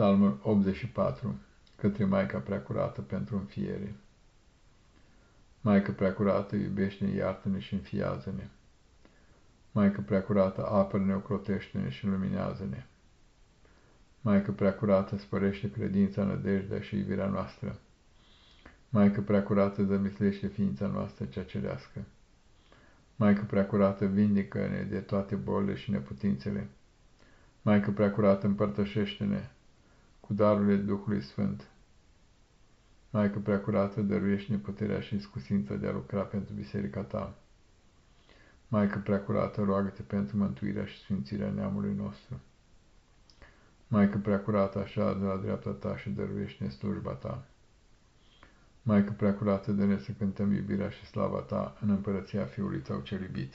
Psalmul 84 Către Maica Preacurată pentru înfiere Maică Preacurată, iubește-ne, iartă-ne și înfiază-ne. Maică Preacurată, apără-ne, ocrotește-ne și luminează-ne. Maică Preacurată, spărește credința, nădejdea și iubirea noastră. Maică Preacurată, zămislește ființa noastră cea cerească. Maică Preacurată, vindică-ne de toate bolile și neputințele. Maică Preacurată, împărtășește-ne cu darurile Duhului Sfânt. Maică Preacurată, dăruiește-ne puterea și iscusința de a lucra pentru biserica ta. Maică Preacurată, roagă-te pentru mântuirea și sfințirea neamului nostru. Maică Preacurată, așa de la dreapta ta și dăruiește-ne slujba ta. Maică Preacurată, dă-ne să cântăm iubirea și slava ta în împărăția Fiului tău cel iubit.